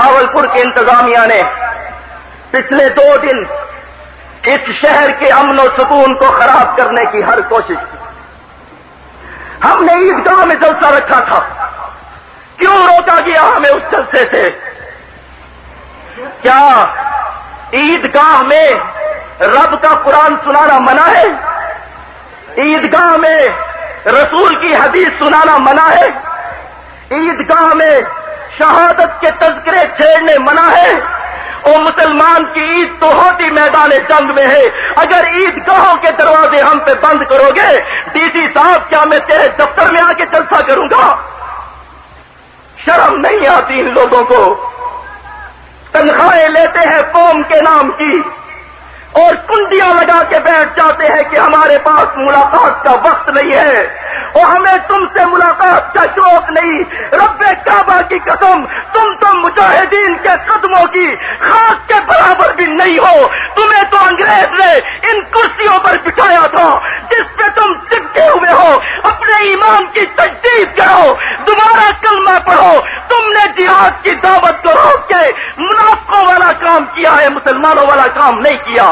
بھاولپور کے انتظامیہ نے پچھلے دو دن اس شہر کے امن و سکون کو خراب کرنے کی ہر کوشش کی۔ ہم نے عیدگاہ میں جلسہ رکھا تھا۔ کیوں روکا گیا ہمیں اس جلسے سے؟ کیا عیدگاہ میں رب کا قرآن سنانا منع ہے؟ عیدگاہ میں رسول کی حدیث سنانا منع ہے؟ عیدگاہ میں شہادت کے تذکرے چھیڑنے منع ہے۔ اور مسلمان کی عید تو ہوتی میدان جنگ میں ہے۔ اگر عید گاہوں کے دروازے ہم پہ بند کرو گے، ڈی سی صاحب کیا میں تیرے دفتر میں آ کے جلسہ کروں گا؟ شرم نہیں آتی ان لوگوں کو۔ تنخواہیں لیتے ہیں قوم کے نام کی۔ اور کنڈیاں لگا کے بیٹھ جاتے ہیں کہ ہمارے پاس ملاقات کا وقت نہیں ہے۔ اور ہمیں تم سے ملاقات کا شوق نہیں۔ رب کعبہ کی قسم، تم تو مجاہدین کے قدموں کی خاص کے برابر بھی نہیں ہو۔ تمہیں تو انگریز نے ان کرسیوں پر بٹھایا تھا، جس پہ تم چپکے ہوئے ہو۔ اپنے ایمان کی تجدید کرو۔ دوبارہ کلمہ پڑھو۔ تم نے جہاد کی دعوت کو روک کے کیا ہے مسلمانوں والا کام نہیں کیا